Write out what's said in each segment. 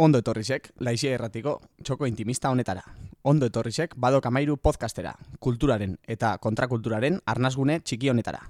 Ondo etorrisek, laixia erratiko, txoko intimista honetara. Ondo etorrisek, badok amairu podcastera, kulturaren eta kontrakulturaren arnazgune txiki honetara.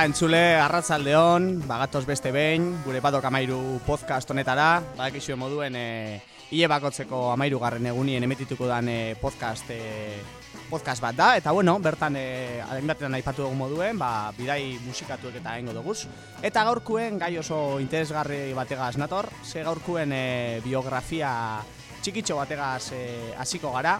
Iepa, entzule, arratzaldeon, bagatoz beste behin, gure badok amairu podcast honetara, badakizue moduen e, ie bakotzeko amairu garren egunien emetituko dan e, podcast, e, podcast bat da, eta bueno, bertan e, batean aipatu dugu moduen, ba, bidai musikatuek eta hengo duguz. Eta gaurkuen gai oso interesgarri bategaz nator, ze gaurkuen e, biografia txikitxo bategaz hasiko gara,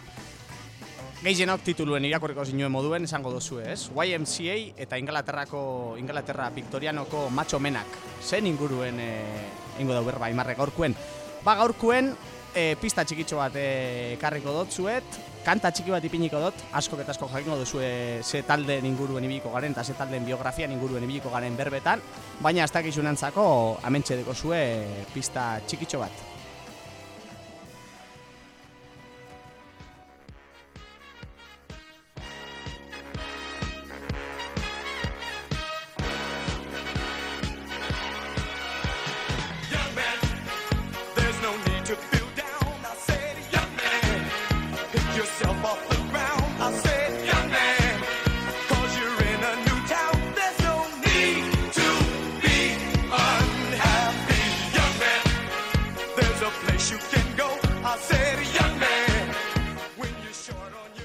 Gehienok tituluen irakurriko zinuen moduen esango dozu ez. YMCA eta Inglaterrako, Inglaterra Victorianoko macho menak. Zen inguruen e, ingo dau berba, imarre gaurkuen. Ba gaurkuen e, pista txikitxo bat e, karriko dut zuet, kanta txiki bat ipiniko dut, asko eta asko jakingo duzu ze talde inguruen ibiliko garen, eta ze talde biografia inguruen ibiliko garen berbetan, baina ez dakizunantzako amentxe deko zue pista txikitxo bat.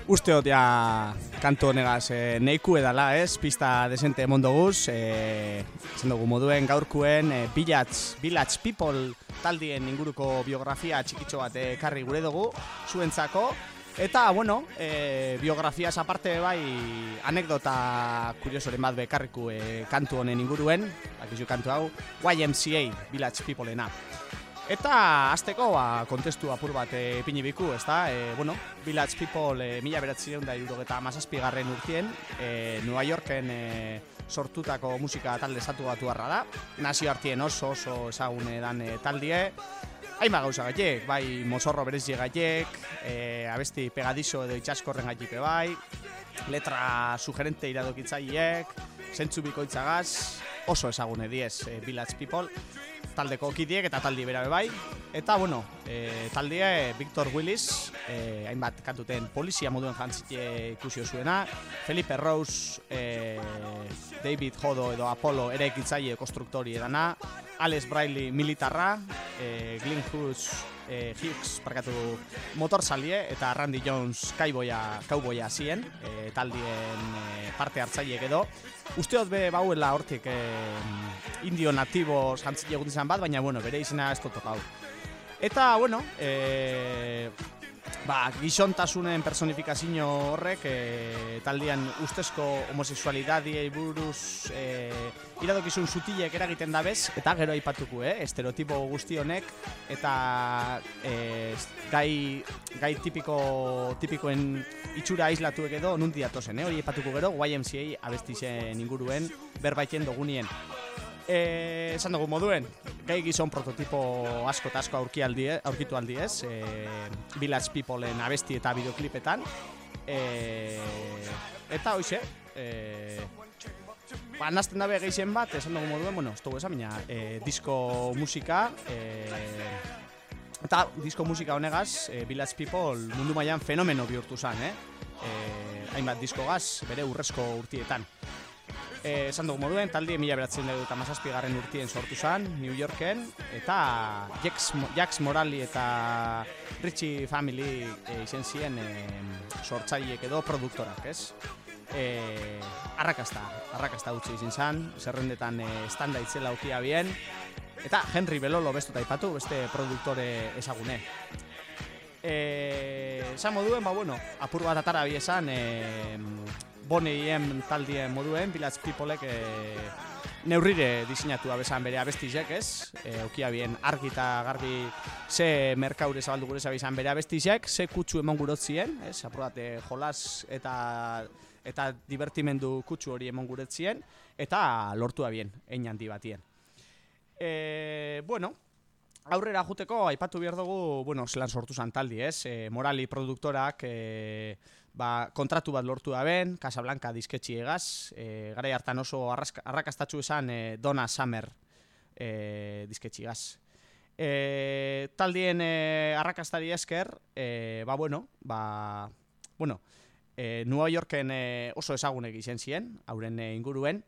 Uste hot ja kantu honegaz e, neiku edala ez, pista desente emondoguz, e, zen dugu moduen gaurkuen e, Village, Village People taldien inguruko biografia txikitxo bat ekarri gure dugu, zuentzako, Eta, bueno, e, biografia aparte bai anekdota kuriosoren bat bekarriku e, kantu honen inguruen, akizu kantu hau, YMCA, Village Peopleena. Eta azteko ba, kontestu apur bat e, pini biku, ez da? E, bueno, Village People e, mila beratzen da irudogeta garren urtien, e, New Yorken e, sortutako musika talde zatu batu da. Nazio oso oso ezagune dan e, taldie. Haima gauza gaitek, bai mozorro berezi gaitek, e, abesti pegadizo edo itxaskorren gaitek bai, letra sugerente iradokitzaiek, zentzu bikoitzagaz, oso ezagune diez e, Village People taldeko kidiek eta taldi bera bai. Eta, bueno, e, taldea Victor Willis, e, hainbat kantuten polizia moduen jantzite ikusio zuena, Felipe Rose, e, David Jodo edo Apollo ere ekitzaile konstruktori edana, Alex Briley militarra, e, Glenn Hughes, e, Hughes parkatu motor salie, eta Randy Jones kaiboia, kauboia zien, e, taldien e, parte hartzaileek edo. Usteot be bauela hortik e, indio natibo jantzile egun izan bat, baina bueno, bere izena ez tokau. Eta, bueno, e, ba, gizontasunen personifikazio horrek e, taldean ustezko homosexualidadiei buruz e, iradokizun sutilek eragiten dabez, eta gero aipatuko, eh? estereotipo guzti honek, eta e, gai, gai tipiko, tipikoen itxura aislatuek edo nundi datozen, eh? hori aipatuko gero, YMCA abestizen inguruen berbaiten dogunien. Eh, esan dugu moduen, gai gizon prototipo asko eta asko aurki aldi, aurkitu aldi ez, e, Village Peopleen abesti eta bideoklipetan. E, eta hoxe, e, ba, nazten dabe gehien bat, esan dugu moduen, bueno, ez dugu esan, e, disko musika, e, eta disko musika honegaz, e, Village People mundu mailan fenomeno bihurtu zen, eh? E, hainbat disko gaz, bere urrezko urtietan eh, esan dugu moduen, taldi mila beratzen dugu eta garren urtien sortu zen, New Yorken, eta Jax, Jax Morali eta Richie Family e, izen ziren e, sortzaileek edo produktorak, ez? E, arrakasta, arrakasta utzi izin zen, zerrendetan e, standa itzela ukia bien, eta Henry Belolo bestu taipatu, beste produktore ezagune. E, esan moduen, ba, bueno, apur bat atara bi esan, e, boneien taldien moduen, Village Peoplek e, neurrire diseinatu abesan bere abestizek, ez? E, okia bien argi eta garbi ze merkaure zabaldu gure zabizan bere abestizek, ze kutsu eman gurotzien, ez? Aprobate jolas eta eta divertimendu kutsu hori eman guretzien, eta lortu abien, ein handi batien. E, bueno, aurrera juteko, aipatu behar dugu, bueno, zelan sortu zan taldi, ez? E, morali produktorak, e, ba, kontratu bat lortu da ben, Casablanca disketxi egaz, e, gara hartan oso arrakastatxu esan e, Donna Summer e, disketxi egaz. E, taldien e, arrakastari esker, e, ba, bueno, ba, bueno, e, New Yorken e, oso ezagunek izen ziren, hauren e, inguruen,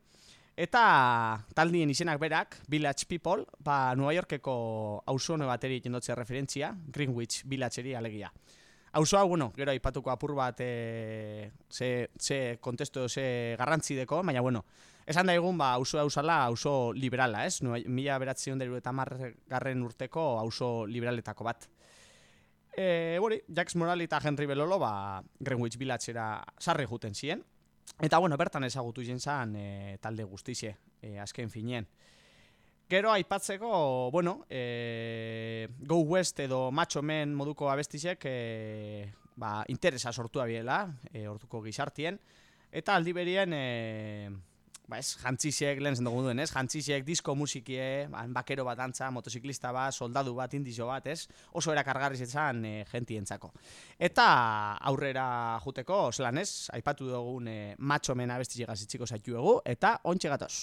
Eta taldien izenak berak, Village People, ba, New Yorkeko hausone bateri jendotzea referentzia, Greenwich Villageri alegia. Hauzoa, bueno, gero aipatuko apur bat e, ze, ze kontesto, ze garrantzi deko, baina, bueno, esan da egun, ba, hauzoa hausala, hauzo liberala, ez? Nua, mila beratzen deru eta garren urteko hauzo liberaletako bat. E, bori, Jax Morali eta Henry Belolo, ba, Greenwich Villagera sarri juten ziren. Eta, bueno, bertan ezagutu zen e, talde guztize, e, azken finien. Gero aipatzeko, bueno, e, Go West edo Macho Men moduko abestizek e, ba, interesa sortua biela, e, orduko gizartien. Eta aldi berien, e, ba ez, jantzizek, lehen zendugu duen, ez? Jantzizek, disko musikie, ba, bakero bat antza, motosiklista bat, soldadu bat, indizo bat, ez? Oso erakargarriz etzan e, gentientzako. Eta aurrera juteko, zelan ez, aipatu dugun e, Macho Men abestizek azitziko zaitu egu, eta ontxe gatoz.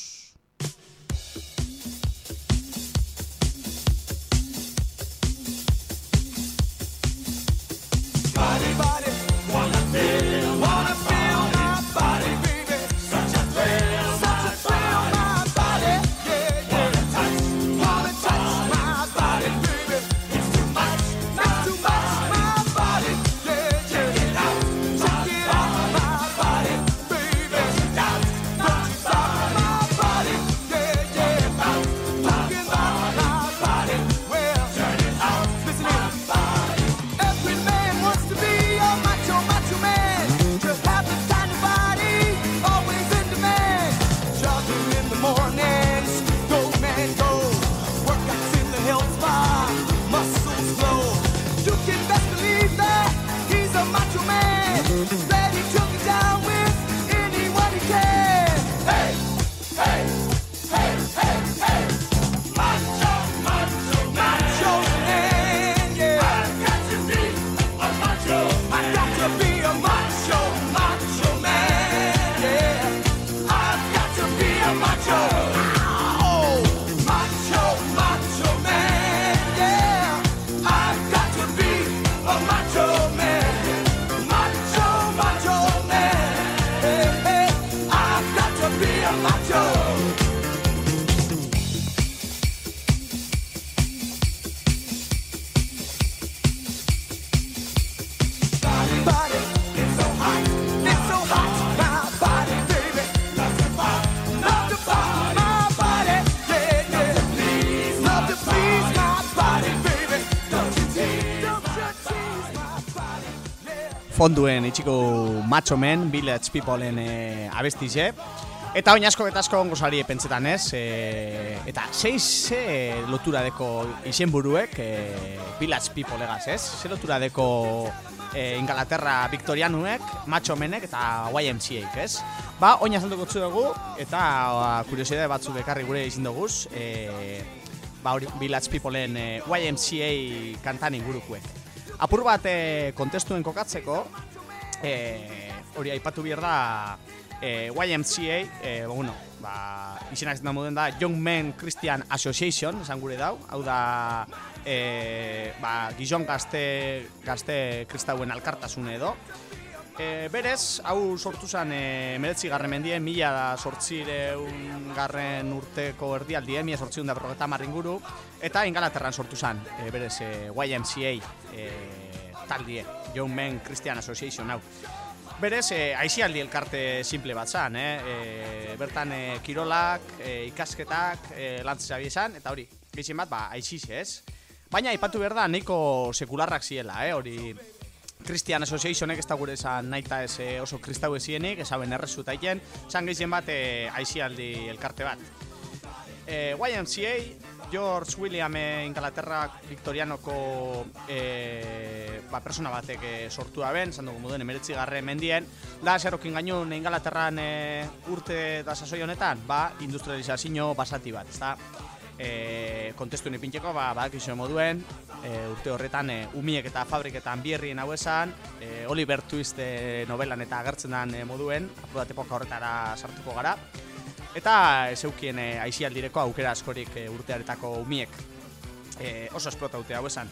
Fonduen itxiko macho men, village peopleen e, abestize. Eta oin asko eta asko ongo sari pentsetan ez. E, eta seiz ze lotura deko izen buruek e, village people egaz ez. Ze lotura deko e, Ingalaterra Victorianuek, macho menek eta YMCA ez. Ba, oin azalduko dugu eta ba, kuriosidade batzu bekarri gure izin dugu. E, ba, village peopleen e, YMCA kantan ingurukuek apur bat e, kontestuen kokatzeko, e, hori aipatu bihar da e, YMCA, e, bueno, ba, izenak zendan moden da Young Men Christian Association, esan gure dau, hau da e, ba, gizon gazte, gazte kristauen alkartasune edo. E, berez, hau sortu zen e, meretzi garren mendien, mila da sortzireun garren urteko erdialdien, mila sortzireun da berrogeta marringuru, eta ingalaterran sortu zen, e, berez, e, YMCA e, taldie, Young Men Christian Association hau. Berez, e, aizialdi elkarte simple bat zan, eh? e, bertan e, kirolak, e, ikasketak, e, lantzesa esan, eta hori, gizien bat, ba, aiziz ez. Baina ipatu behar da, nahiko sekularrak ziela, eh, hori Christian Associationek ez da gure esan nahi ez eh, oso kristau ezienik, esaben errezu taiten, zan gehien bat e, aizialdi elkarte bat. E, YMCA, George William e, Inglaterra Victorianoko e, ba, persona batek e, sortu da ben, zan dugu moduen emeretzi garre mendien, da zerrokin gainun Inglaterran e, urte da sasoi honetan, ba, industrializazio basati bat, ez da, e, kontestu nipinteko, ba, badak moduen, e, urte horretan e, umiek eta fabriketan bierrien hau esan, e, Oliver Twist e, novelan eta agertzen den e, moduen, apudat epoka horretara sartuko gara. Eta zeukien e, aizialdireko aukera askorik e, urtearetako umiek e, oso esplotaute hau esan.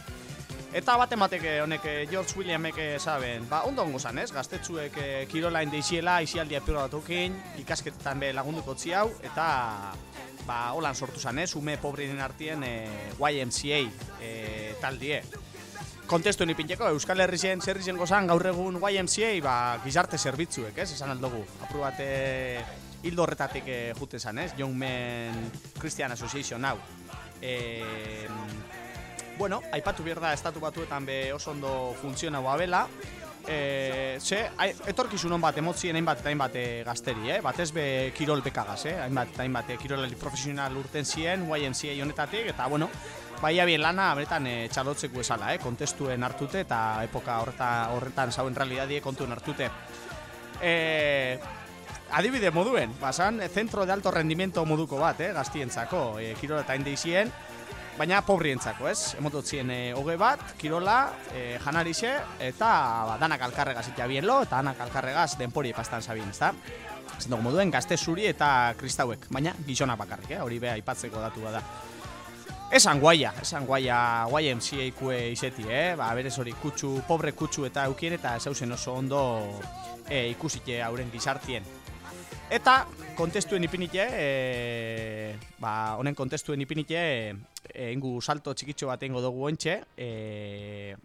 Eta bat emateke honek George Williamek esaben, ba, ondo ongo zan, ez? Gaztetzuek e, kirolain deiziela, aizialdia piro batukin, ikasketetan be lagunduko hau, eta ba, holan sortu zan, ez? Ume pobrinen artien e, YMCA e, taldie. Kontestu ni pinteko, Euskal Herri zen, zer izango zan, gaur egun YMCA, ba, gizarte zerbitzuek, ez? Esan aldugu. Apru bat, hildo horretatik e, jute zan, ez? Young Men Christian Association, hau. E, bueno, aipatu bierda estatu batuetan be oso ondo funtziona bela, e, ze, etorkizun hon bat emotzien hainbat eta hainbat eh, gazteri, eh? batez be kirol bekagaz, eh? hainbat eta hainbat kirolali profesional urten ziren, YMCA honetatik, eta bueno, bai abien lana beretan e, txalotzeko esala, eh? kontestuen hartute eta epoka horretan, horretan zauen realidadie kontuen hartute. E, adibide moduen, basan, zentro de alto rendimiento moduko bat, eh? gaztientzako, e, kirol eta indizien, baina pobrientzako, ez? Emototzien e, hoge bat, kirola, e, janarixe, eta ba, danak alkarregaz itea eta danak alkarregaz denpori pastan zabien, ez da? Zentuko moduen, gazte zuri eta kristauek, baina gizona bakarrik, eh? hori beha ipatzeko datu da. Esan guaia, esan guaia, guaia MCA izeti, eh? Ba, berez hori kutsu, pobre kutsu eta eukien, eta zeusen oso ondo e, ikusite hauren gizartien. Eta kontestuen ipinite, e, ba, honen kontestuen ipinite, e, ingu salto txikitxo bat ingo dugu ontxe, e,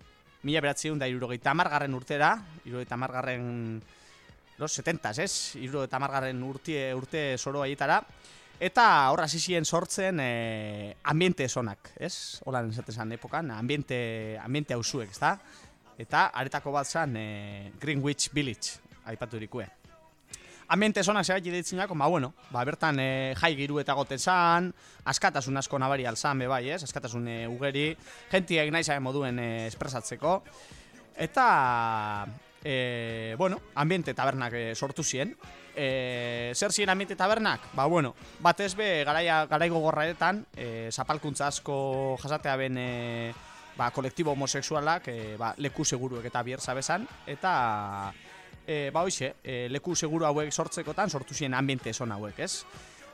mila beratzeun da irurogeita amargarren urtera, irurogeita amargarren, los, setentaz, ez? Irurogeita amargarren urte, urte zoro aietara, eta horra zizien sortzen e, ambiente zonak, ez? Hola nesatezan epokan, ambiente, ambiente hausuek, ez da? Eta aretako bat zan e, Greenwich Village, aipatu erikue ambiente zona zeba jideitzen ba, bueno, ba, bertan e, jai giru eta gote zan, askatasun asko nabari alzan, bai, ez, askatasun e, ugeri, jentiak nahi zabe moduen e, espresatzeko, eta, e, bueno, ambiente tabernak e, sortu ziren, e, zer ziren ambiente tabernak? Ba, bueno, batez be, garaia, garaigo gorraetan, e, zapalkuntza asko jasatea ben, e, ba, kolektibo homosexualak, e, ba, leku seguruek eta bierza bezan, eta, e, ba hoxe, e, leku seguru hauek sortzekotan sortu ziren ambiente son hauek, ez?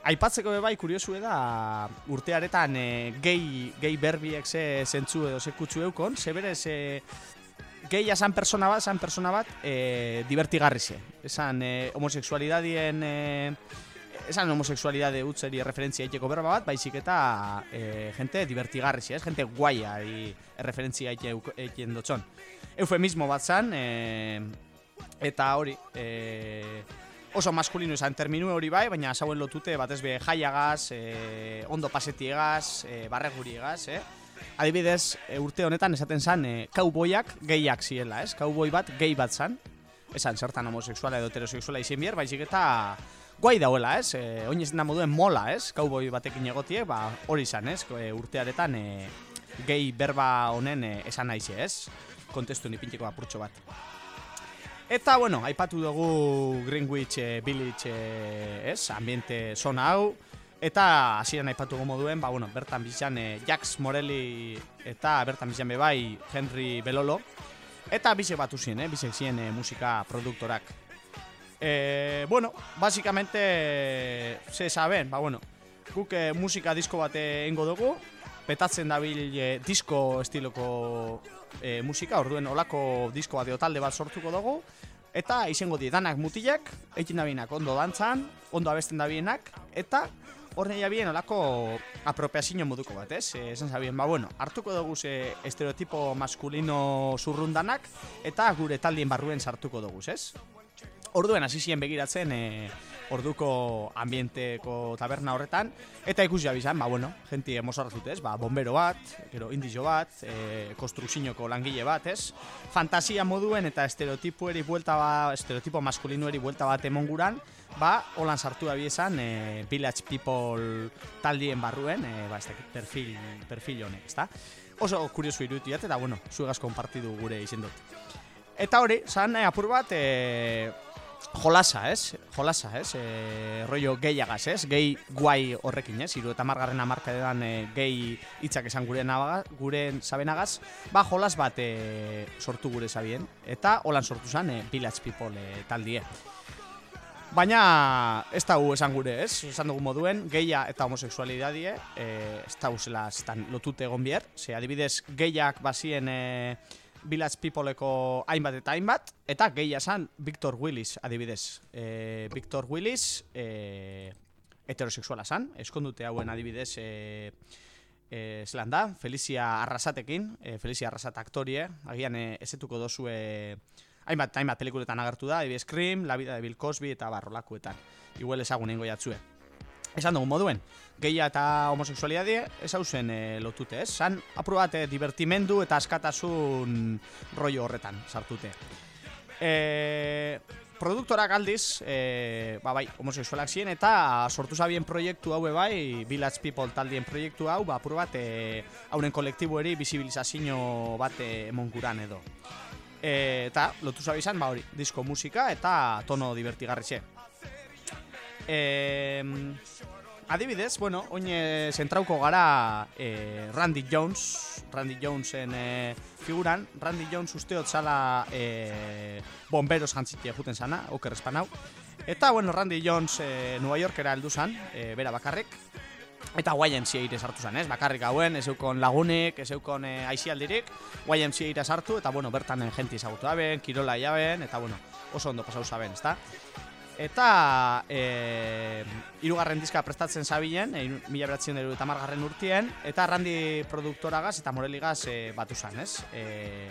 Aipatzeko be bai kuriosu da urtearetan e, gehi, gehi berbiek ze zentzu edo ze kutsu eukon, ze berez e, gehi esan persona bat, esan persona bat e, divertigarri ze. Esan e, homoseksualidadien e, esan homoseksualidade utzeri referentzia iteko berba bat, baizik eta e, gente divertigarri ez? Gente guaia i, referentzia iteko dutxon. Eufemismo bat zan, e, Eta hori, e, oso maskulino izan terminu hori bai, baina zauen lotute batez be jaiagaz, e, ondo pasetiegaz, e, barreguriegaz, eh? Adibidez, e, urte honetan esaten zan, e, kauboiak gehiak ziela, ez? Kauboi bat gehi bat zan, esan zertan homosexuala edo heterosexuala izin bier, baizik eta guai dauela, ez? E, Oin ez moduen mola, ez? Kauboi batekin egotie, ba, hori izan, ez? E, urtearetan e, gehi berba honen e, esan naize, ez? Kontestu nipintiko apurtxo bat. Eta, bueno, aipatu dugu Greenwich eh, Village, eh, ez, ambiente zona hau. Eta, hasieran aipatu gomo duen, ba, bueno, bertan bizan eh, Jax Morelli eta bertan bizan bebai Henry Belolo. Eta bize batu ziren, eh, bize ziren eh, musika produktorak. Eh, bueno, básicamente, se saben, ba, bueno, guk eh, musika disko bat ingo dugu, petatzen dabil eh, disko estiloko e, musika, orduen olako disko bat talde bat sortuko dugu, eta izango di danak mutilak, egin dabienak ondo dantzan, ondo abesten dabienak, eta horren jabien olako apropiazio moduko bat, ez? E, esan zabien, ba, bueno, hartuko dugu ze estereotipo maskulino zurrundanak, eta gure taldien barruen sartuko dugu, ez? Orduen hasi ziren begiratzen e, orduko ambienteko taberna horretan, eta ikusi abizan, ba, bueno, jenti emozorrazut, ez, ba, bombero bat, gero indizo bat, e, konstruksinoko langile bat, ez, fantasia moduen eta estereotipueri buelta ba, estereotipo maskulinueri buelta bat emonguran, ba, holan sartu da esan, e, Village People taldien barruen, e, ba, ez perfil, perfil honek, ezta? Oso kuriosu iruditu eta, bueno, zuegaz konpartidu gure izen dut. Eta hori, zan, apur bat, e, jolasa, ez? Jolasa, ez? E, rollo gehiagaz, ez? Gehi guai horrekin, ez? Iru eta margarren amarka edan e, gehi hitzak esan gure, nabaga, gure sabenagaz. Ba, jolas bat e, sortu gure sabien. Eta holan sortu zen e, Village People e, taldie. Baina ez da gu esan gure, ez? Esan dugu moduen, geia eta homoseksualidadie, e, ez da gu zela lotute egon bier. Ze, adibidez, gehiak bazien... E, Village Peopleko hainbat eta hainbat, eta gehi esan Victor Willis adibidez. E, Victor Willis e, heterosexuala zan, eskondute hauen adibidez e, e, zelan da, Felicia Arrasatekin, e, Felicia Arrasat aktorie, agian e, ezetuko dozu e, hainbat, hainbat pelikuletan agertu da, adibidez Scream, La vida de Bill Cosby eta barrolakuetan. Igual ezagun ingo jatzue esan dugu moduen, gehia eta homoseksualidade ez hau zen e, lotute, ez? San aprobat e, divertimendu eta askatasun rollo horretan sartute. E, produktorak aldiz, e, ba bai, homoseksualak ziren, eta sortu zabien proiektu hau bai, Village People taldien proiektu hau, ba aprobat e, hauren kolektibueri bizibilizazio bat emonkuran edo. E, eta lotu zabizan, ba hori, disko musika eta tono divertigarri Eh, adibidez, bueno, oin zentrauko gara eh, Randy Jones, Randy Jonesen eh, figuran, Randy Jones usteot zala eh, bomberos jantzitia juten sana, oker espanau. Eta, bueno, Randy Jones eh, New Yorkera heldu zan, eh, bera bakarrik, Eta YMCA ire sartu zen, ez? Bakarrik hauen, ez eukon lagunik, ez eukon eh, aizialdirik, YMCA ire sartu, eta, bueno, bertan jenti ezagutu aben, kirola jaben, eta, bueno, oso ondo pasau zaben, ez da? Eta e, irugarren diska prestatzen zabilen, e, mila beratzen dut margarren urtien, eta randi produktoragaz eta moreligaz e, batu zan, ez? E,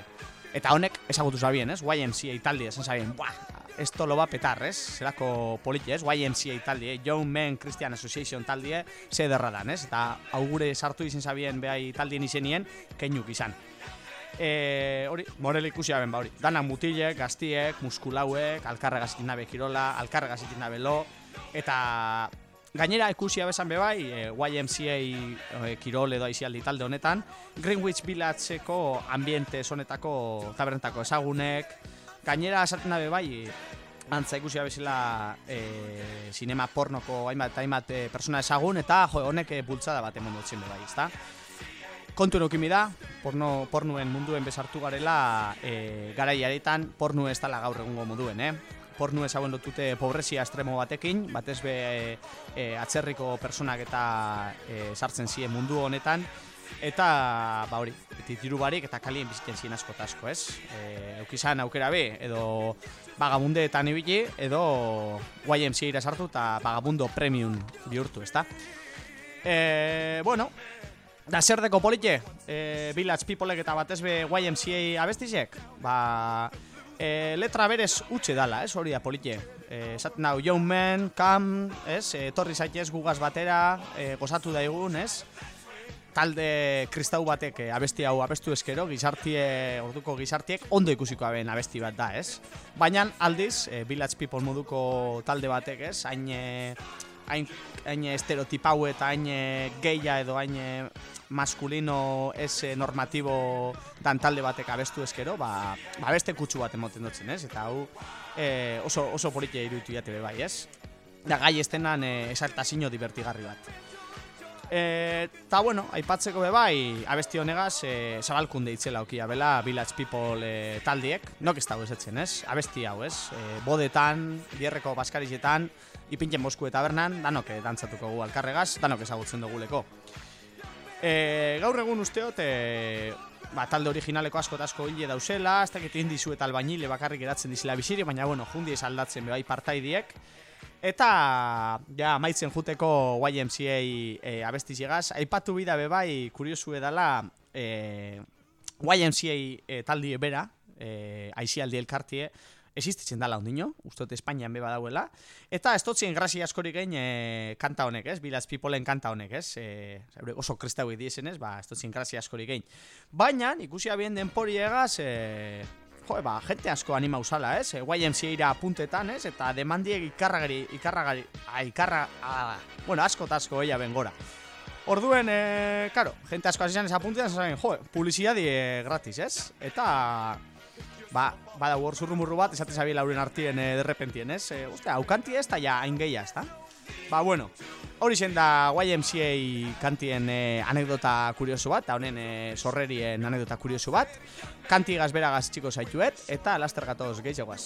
eta honek ezagutu zabien, ez? YMCA italdi esan zabien, buah, esto lo va petar, ez? Zerako politi, ez? YMCA italdi, eh? Young Men Christian Association taldie, ze derradan, ez? Eta augure sartu izin zabien behai taldien izenien, keinuk izan. E, hori, morel ikusi haben, ba hori. Dana mutilek, gaztiek, muskulauek, alkarra gazitin dabe kirola, alkarra gazitin dabe lo, eta gainera ikusi abesan bebai, e, YMCA e, kirol edo aizialdi talde honetan, Greenwich Villageko ambiente zonetako tabernetako ezagunek, gainera esaten dabe bai, antza ikusi abezela e, sinema pornoko hainbat hainbat e, persona ezagun, eta jo, honek e, bultzada bat emon dutzen bai, ezta? Kontu eukimi da, porno, pornuen munduen besartu garela e, garaiaretan pornu ez dala gaur egungo moduen, eh? Pornu ez hauen lotute pobrezia estremo batekin, batez be e, atzerriko personak eta e, sartzen ziren mundu honetan, eta ba hori, diru barik eta kalien bizitzen ziren asko asko, ez? E, eukizan aukera be, edo bagamunde eta ibili, edo YMCA ira sartu eta bagabundo premium bihurtu, ezta? E, bueno, Da zer deko politxe, e, Village Peoplek eta batez be YMCA abestizek, ba, e, letra berez utxe dala, ez? Hori da politxe. E, esaten hau, Young Man, Kam, ez, e, torri zaitez gugaz batera, e, gozatu daigun, ez, talde kristau batek abesti hau abestu eskero, gizartie, orduko gizartiek ondo ikusiko aben abesti bat da, ez? Baina aldiz, e, Village People moduko talde batek, ez, hain... E, hain, hain estereotipau eta hain eh, geia edo hain eh, maskulino ez eh, normatibo dan talde batek abestu eskero, ba, ba beste kutsu bat emoten dutzen, ez? Eta hau e, oso, oso politia iruditu jate bai, ez? Da gai estenan e, esartazino divertigarri bat. Eta, bueno, aipatzeko be bai, abesti honegaz, e, zabalkunde itzela okia bela, Village People e, taldiek, nok ez dago ezetzen, ez? Abesti hau, ez? E, bodetan, bierreko baskarizetan, ipintzen bosku eta bernan, danok eh, dantzatuko gu alkarregaz, danok ezagutzen dugu leko. E, gaur egun usteot, e, ba, talde originaleko asko eta asko hile dauzela, ez dakit indizu eta albainile bakarrik eratzen dizila biziri, baina bueno, jundi aldatzen bebai partaidiek. Eta, ja, maitzen juteko YMCA e, abestizigaz, aipatu bida bebai, kuriosu edala, e, YMCA e, taldi bera, e, aizialdi elkartie, existitzen dala ondino, ustot Espainian beba dauela, eta ez totzien grazia askorik egin e, kanta honek, ez, Bilaz Peopleen kanta honek, ez, e, oso kristau ediezen ez, ba, ez totzien grazia askorik egin. Baina, ikusi abien denpori egaz, e, jo, ba, jente asko anima usala, ez, e, YMCA ira puntetan, ez, eta demandiek ikarragari, ikarragari, a, ikarra, a, bueno, asko eta asko eia ben gora. Orduen, e, karo, jente asko hasi esa puntetan, zain, jo, publizidadi e, gratis, ez, eta ba, bada hor zurrumurru bat, esate zabi lauren artien e, derrepentien, ez? E, uste, aukanti ez, eta ja, hain gehiaz, da? Ba, bueno, hori da YMCA kantien e, anekdota kuriosu bat, eta honen e, sorrerien anekdota kuriosu bat. Kanti gazberagaz txiko zaituet, eta laster gatoz gehiagoaz.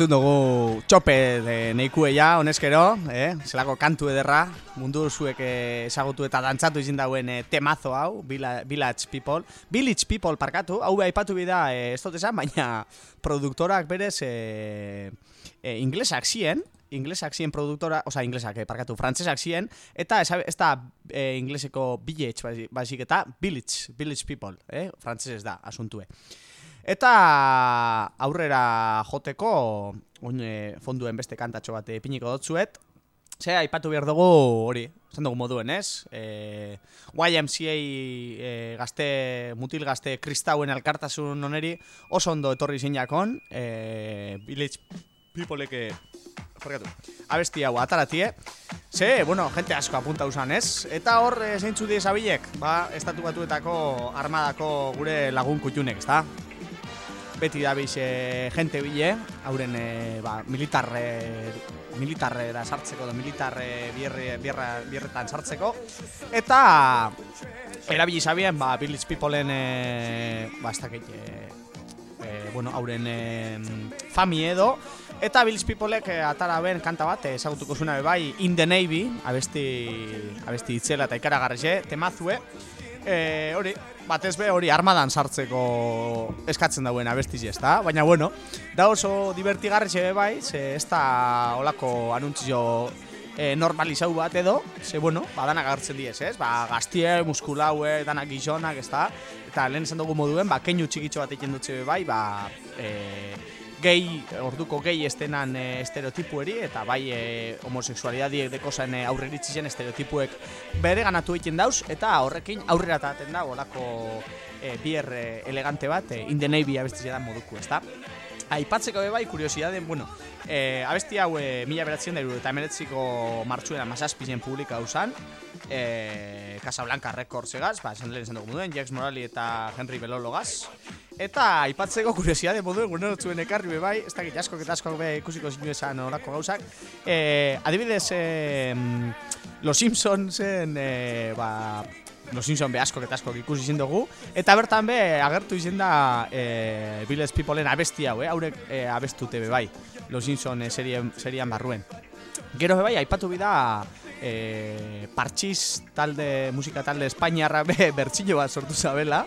Entzun dugu txope de neikue ja, honezkero, eh? zelako kantu ederra, mundu zuek ezagutu eta dantzatu izin dauen eh, temazo hau, Village People. Village People parkatu, hau beha ipatu bida, eh, ez dut esan, baina produktorak berez eh, eh, inglesak zien, inglesak zien produktora, oza, inglesak, eh, parkatu, frantzesak zien, eta ez, ez da eh, ingleseko village, baizik eta village, village people, eh? frantzesez da, asuntue. Eta aurrera joteko oin, fonduen beste kantatxo bat ipiniko dotzuet. Ze, aipatu behar dugu hori, zen dugu moduen, ez? E, YMCA e, gazte, mutil gazte kristauen alkartasun oneri oso ondo etorri zinakon. E, village peopleke, forgatu, abesti hau ataratie. Ze, bueno, gente asko apunta usan, ez? Eta hor, zeintzu diez abilek, ba, estatu batuetako armadako gure lagun kutxunek, ez da? Beti da bize jente bile, hauren e, ba, militarre, militarre da sartzeko, da militarre bierre, bierra, bierretan sartzeko. Eta erabili zabien, ba, Village Peopleen, e, ba, ez dakit, e, e, bueno, hauren e, fami edo, Eta Village Peoplek e, atara ben kanta bat, ezagutuko zuna bai, In the Navy, abesti, abesti itzela eta ikaragarrize, temazue. E, hori, batez be hori armadan sartzeko eskatzen dauen abestiz ez da, baina bueno, da oso divertigarri txebe bai, ze ez da olako anuntzio e, normalizau bat edo, ze bueno, badanak agertzen diez, ez? Ba, gaztie, muskulaue, danak gizonak, ez da? Eta lehen esan dugu moduen, ba, keinu txikitxo bat egin dutxe bai, ba, e, gehi, orduko gehi estenan e, estereotipueri, eta bai e, homoseksualidadiek deko zen e, aurreritzi zen estereotipuek bere ganatu egiten dauz, eta horrekin aurrera taten da, olako e, bier elegante bat, e, in the navy abestizia da moduko, ez da? Aipatzeko bai, kuriosidaden, bueno, e, abesti hau e, mila beratzen da, eta emeretziko martxuena masazpizen publika usan, e, Casablanca Records egaz, ba, esan lehen esan dugu moduen, Jax Morali eta Henry Belolo gaz, Eta aipatzeko kuriosidade modu egun zuen ekarri be bai, ez dakit asko eta asko be ikusiko zinu esan orako gauzak. E, adibidez, e, Los Simpsonsen, e, ba, Los Simpson be asko eta asko ikusi izin dugu. Eta bertan be, agertu izin da e, Village Peopleen abesti hau, eh? haurek e, abestute be bai, Los Simpson e, serien, serian barruen. Gero be bai, aipatu bida e, partxiz talde, musika talde Espainiarra be bertxillo bat sortu zabela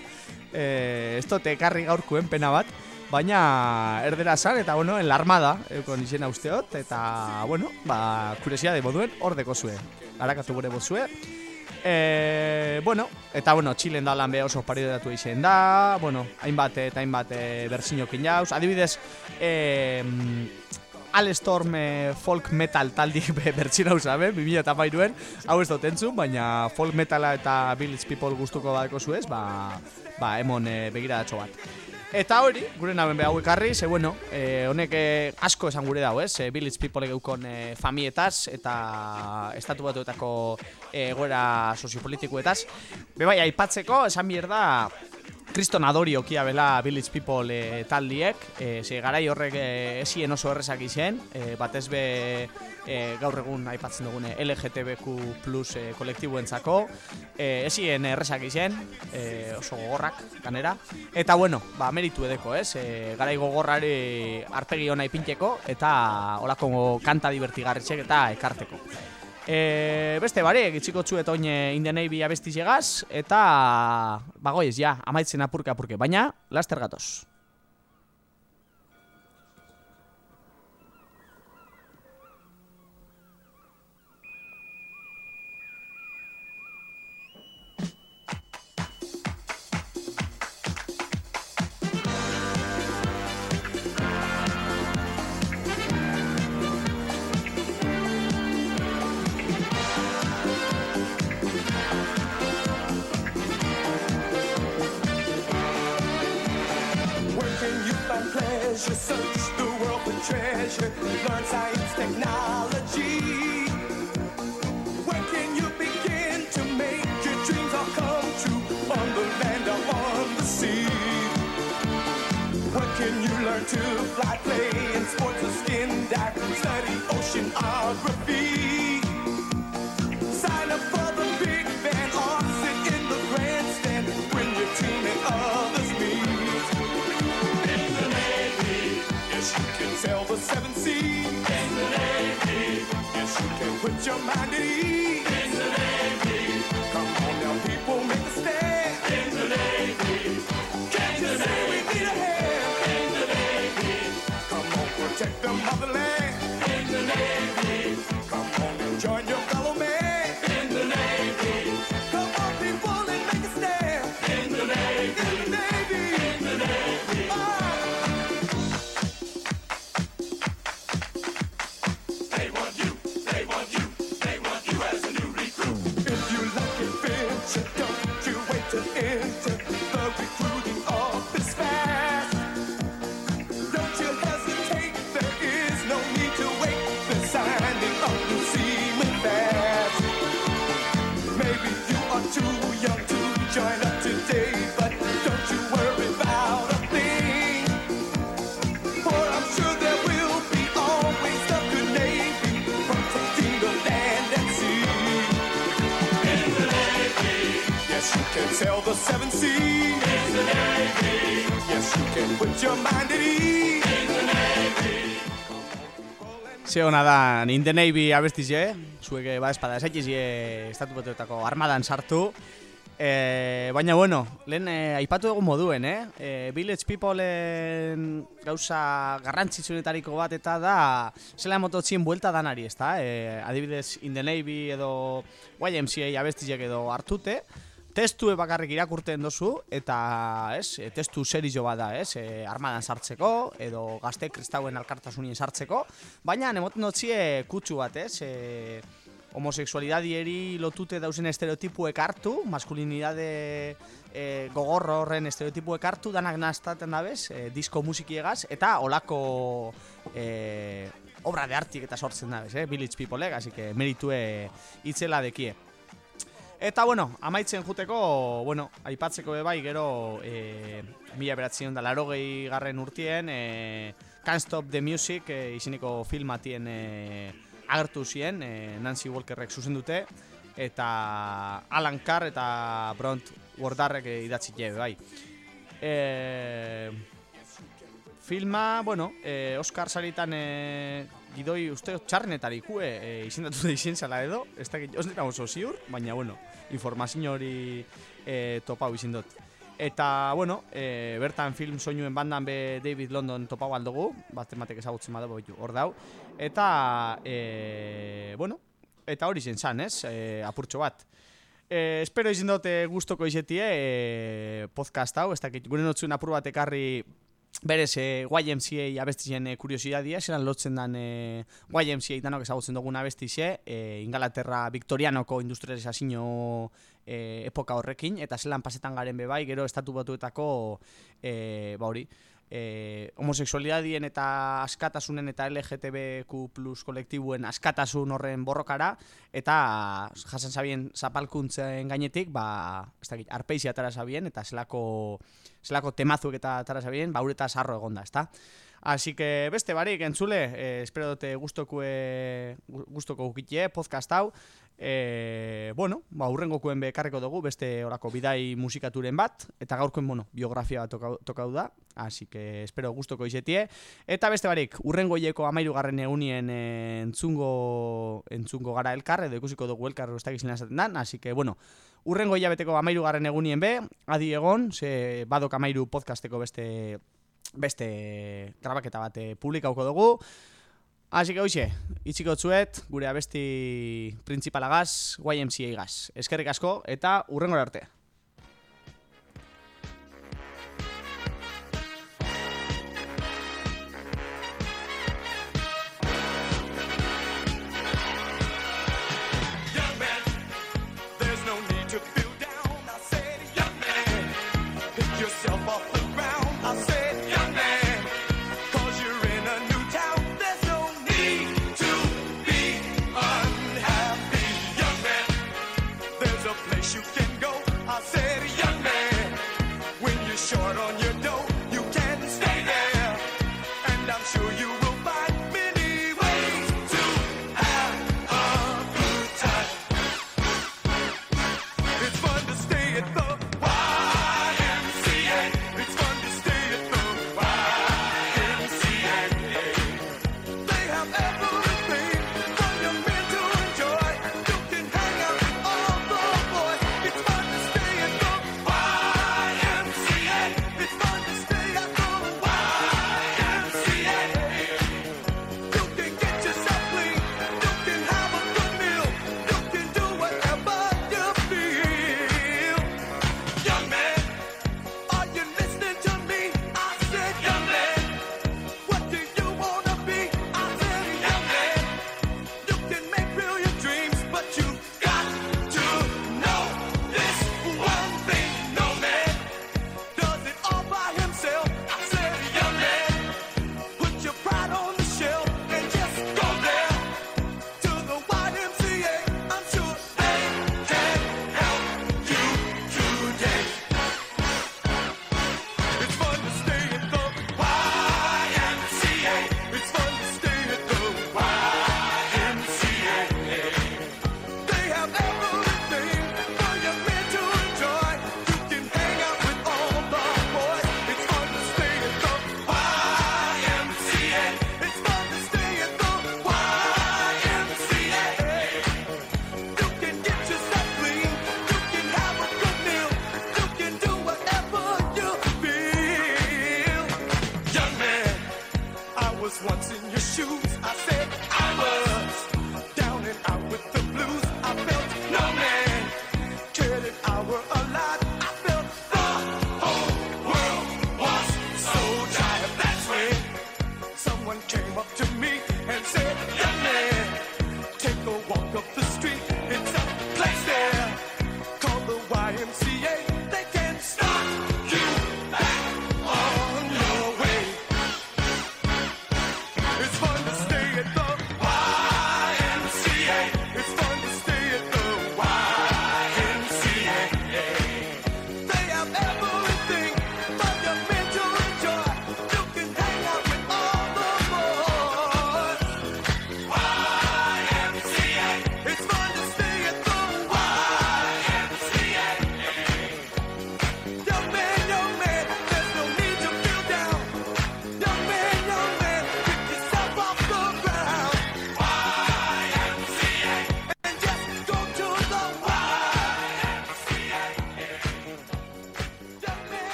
eh, ez dote ekarri gaurkuen pena bat, baina erdera zan, eta bueno, en la armada, eukon izena usteot, eta bueno, ba, kuresia de moduen, hor deko zue, harakatu gure bozue. E, bueno, eta bueno, Txilen da lan be oso paridatu izen da, bueno, hainbat eta hainbat e, berziniokin jauz, adibidez, e, Alestorm e, folk metal taldik be, bertxin hau zabe, 2000 eta bairuen, hau ez dut entzun, baina folk metala eta Village People gustuko badeko zuez, ba, ba, emon e, begiradatxo bat. Eta hori, gure naben behau ekarri, ze bueno, e, honek asko esan gure dago, ez? E, Village People egeukon e, famietaz eta estatu batuetako e, goera soziopolitikuetaz. Bebai, aipatzeko, esan bierda, Kriston adori okia bela Village People e, taldiek, e, ze garai horrek e, esien oso errezak izen, e, batez be e, gaur egun aipatzen dugune LGTBQ plus e, kolektibuentzako, e, esien errezak izen, e, oso gogorrak ganera, eta bueno, ba, meritu edeko, ez, e, garai gogorrari arpegi hona ipinteko, eta olako kanta divertigarritxek eta ekarteko. E, beste bare, gitziko txu eta oin indenei bi abesti eta bagoiz, ja, amaitzen apurke apurke, baina, laster gatoz. Treasure, learn science, technology. When can you begin to make your dreams all come true on the land or on the sea? When can you learn to fly, play in sports or skin dive, study oceanography? Put your mind. In the Navy. Come on now, people, make a stand. The Navy. Can't you see we need a hand? The Navy. Come on, protect the Ze hona da, in the Navy abestiz, eh? Zuek, ba, espada, esaikiz, estatu batuetako armadan sartu. E, baina, bueno, lehen e, aipatu dugu moduen, eh? E, Village Peopleen gauza garrantzitsunetariko bat eta da zela mototzien buelta danari, ezta? E, adibidez, In the Navy edo YMCA abestizek edo hartute, testue bakarrik irakurten dozu eta, ez, e, testu serio bat da, ez? E, armadan sartzeko edo gazte kristauen alkartasunien sartzeko, baina emoten dotzie kutsu bat, ez? E, homosexualidadieri lotute dauzen estereotipuek hartu, maskulinidade e, gogorro horren estereotipuek hartu, danak naztaten dabez, e, disko musikiegaz, eta olako e, obra de artik eta sortzen dabez, eh? Village Peopleek, así que meritue itzela dekie. Eta, bueno, amaitzen juteko, bueno, aipatzeko bai, gero, e, mila beratzen da larogei garren urtien, e, Can't Stop the Music, e, izeneko filmatien e, agertu ziren, e, Nancy Walkerrek zuzen dute, eta Alan Carr eta Bront Wardarrek e, idatzi jebe, bai. E, filma, bueno, e, Oscar saritan e, gidoi uste txarnetari ikue e, izendatu da izen zela edo, ez da, ez dira oso ziur, baina, bueno, informazio hori e, topau izin dut. Eta, bueno, e, bertan film soinuen bandan be David London topau aldugu, bat ematek ezagutzen badago hor dau. Eta, e, bueno, eta hori zen zan, ez, e, apurtxo bat. E, espero izin dute gustoko izetie e, podcast hau, ez dakit, gure notzuen apur bat ekarri Berez, e, YMCA abestizien e, kuriosidadia, zelan lotzen dan e, YMCA danok ezagutzen dugun abestize, e, Ingalaterra Victorianoko industrializazio e, epoka horrekin, eta zelan pasetan garen bebai, gero estatu batuetako, e, ba hori, e, homosexualidadien eta askatasunen eta LGTBQ plus kolektibuen askatasun horren borrokara, eta jasen zabien zapalkuntzen gainetik, ba, ez dakit, arpeizi atara zabien, eta zelako, zelako temazuek eta atara zabien, ba, ureta sarro egonda, ezta? Así que beste barik, entzule, eh, espero dute gustoko, gustoko ukitie podcast hau, E, bueno, ba, urrengokuen bekarreko dugu, beste orako bidai musikaturen bat, eta gaurkoen, bueno, biografia bat tokau, da, así que espero gustoko izetie. Eta beste barik, urrengo hieko amairu garren egunien entzungo, entzungo gara elkar, edo ikusiko dugu elkar ustak izan esaten dan, así que, bueno, urrengo hilabeteko amairu garren egunien be, adi egon, ze badok amairu podcasteko beste beste grabaketa bat eh, publikauko dugu, Que hoxe, itxiko txuet, gure abesti principalagaz, YMCA gaz. Eskerrik asko eta urrengo arte. Young man,